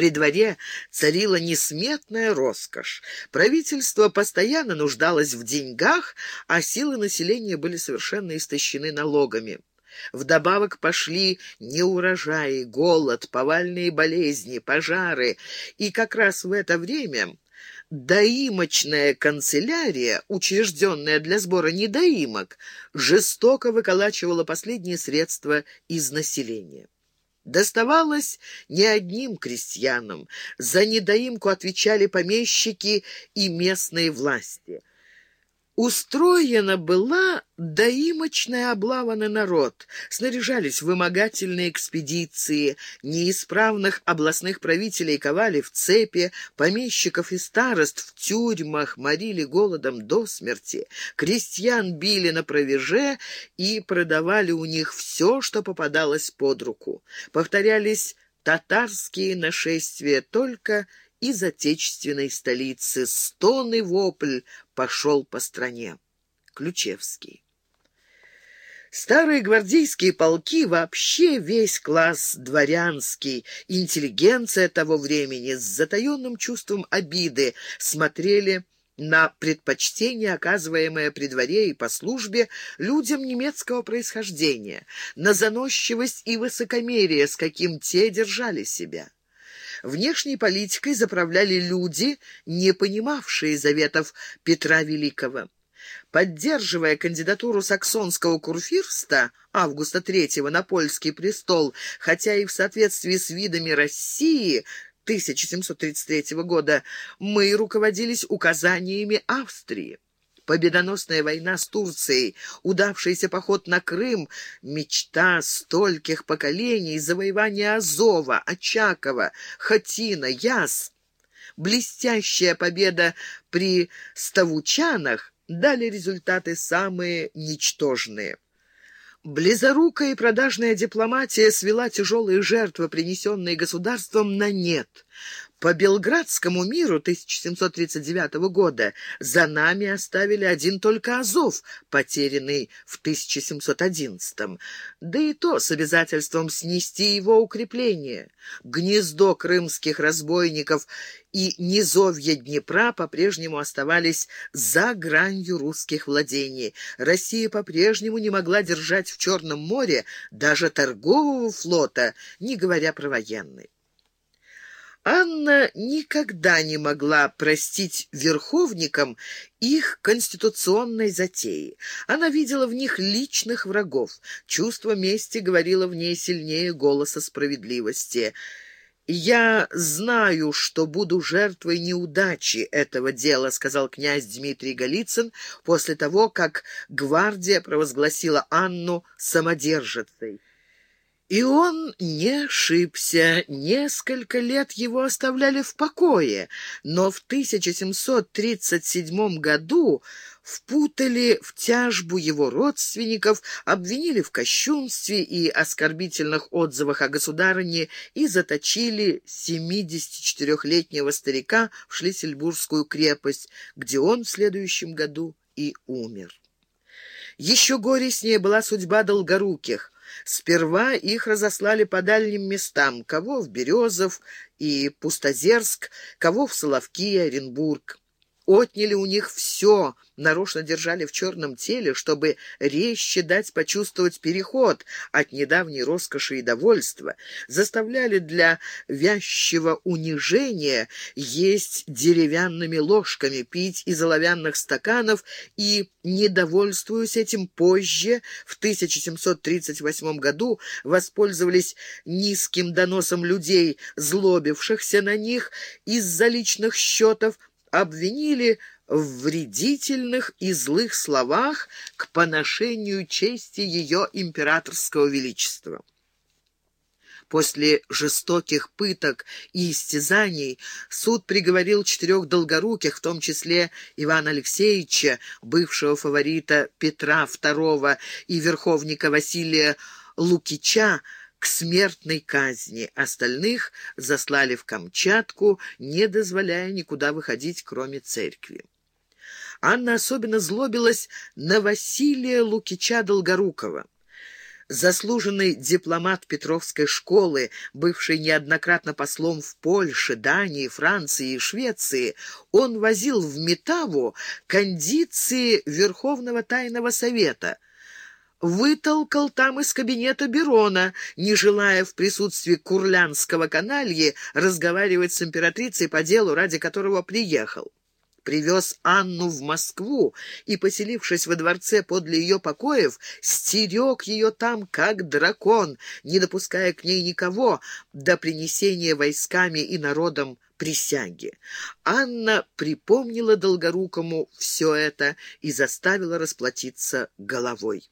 При дворе царила несметная роскошь. Правительство постоянно нуждалось в деньгах, а силы населения были совершенно истощены налогами. Вдобавок пошли неурожаи, голод, повальные болезни, пожары, и как раз в это время доимочная канцелярия, учрежденная для сбора недоимок, жестоко выколачивала последние средства из населения. Доставалось не одним крестьянам. За недоимку отвечали помещики и местные власти. Устроена была доимочная облава на народ. Снаряжались вымогательные экспедиции. Неисправных областных правителей ковали в цепи, помещиков и старост в тюрьмах морили голодом до смерти. Крестьян били на провеже и продавали у них все, что попадалось под руку. Повторялись татарские нашествия только из отечественной столицы. Стон и вопль пошел по стране. Ключевский. Старые гвардейские полки, вообще весь класс дворянский, интеллигенция того времени с затаенным чувством обиды смотрели на предпочтение, оказываемое при дворе и по службе людям немецкого происхождения, на заносчивость и высокомерие, с каким те держали себя. Внешней политикой заправляли люди, не понимавшие заветов Петра Великого. Поддерживая кандидатуру саксонского курфирста Августа III на польский престол, хотя и в соответствии с видами России 1733 года, мы руководились указаниями Австрии. Победоносная война с Турцией, удавшийся поход на Крым, мечта стольких поколений, завоевание Азова, Очакова, Хатина, Яс. Блестящая победа при Ставучанах дали результаты самые ничтожные. Близорукая и продажная дипломатия свела тяжелые жертвы, принесенные государством, на нет. По Белградскому миру 1739 года за нами оставили один только Азов, потерянный в 1711 да и то с обязательством снести его укрепление. Гнездо крымских разбойников и низовья Днепра по-прежнему оставались за гранью русских владений. Россия по-прежнему не могла держать в Черном море даже торгового флота, не говоря про военный. Анна никогда не могла простить верховникам их конституционной затеи. Она видела в них личных врагов. Чувство мести говорило в ней сильнее голоса справедливости. «Я знаю, что буду жертвой неудачи этого дела», — сказал князь Дмитрий Голицын после того, как гвардия провозгласила Анну самодержицей. И он не ошибся. Несколько лет его оставляли в покое, но в 1737 году впутали в тяжбу его родственников, обвинили в кощунстве и оскорбительных отзывах о государине и заточили 74-летнего старика в Шлиссельбургскую крепость, где он в следующем году и умер. Еще горестнее была судьба Долгоруких. Сперва их разослали по дальним местам, кого в Березов и Пустозерск, кого в Соловки и Оренбург. Отняли у них все, нарочно держали в черном теле, чтобы резче дать почувствовать переход от недавней роскоши и довольства, заставляли для вязчего унижения есть деревянными ложками, пить из оловянных стаканов и, недовольствуясь этим позже, в 1738 году воспользовались низким доносом людей, злобившихся на них из-за личных счетов, обвинили в вредительных и злых словах к поношению чести ее императорского величества. После жестоких пыток и истязаний суд приговорил четырех долгоруких, в том числе Ивана Алексеевича, бывшего фаворита Петра II и верховника Василия Лукича, к смертной казни. Остальных заслали в Камчатку, не дозволяя никуда выходить, кроме церкви. Анна особенно злобилась на Василия Лукича Долгорукова. Заслуженный дипломат Петровской школы, бывший неоднократно послом в Польше, Дании, Франции и Швеции, он возил в Метаву кондиции Верховного Тайного Совета – вытолкал там из кабинета Берона, не желая в присутствии курлянского канальи разговаривать с императрицей по делу, ради которого приехал. Привез Анну в Москву и, поселившись во дворце подле ее покоев, стерег ее там, как дракон, не допуская к ней никого до принесения войсками и народом присяги. Анна припомнила Долгорукому все это и заставила расплатиться головой.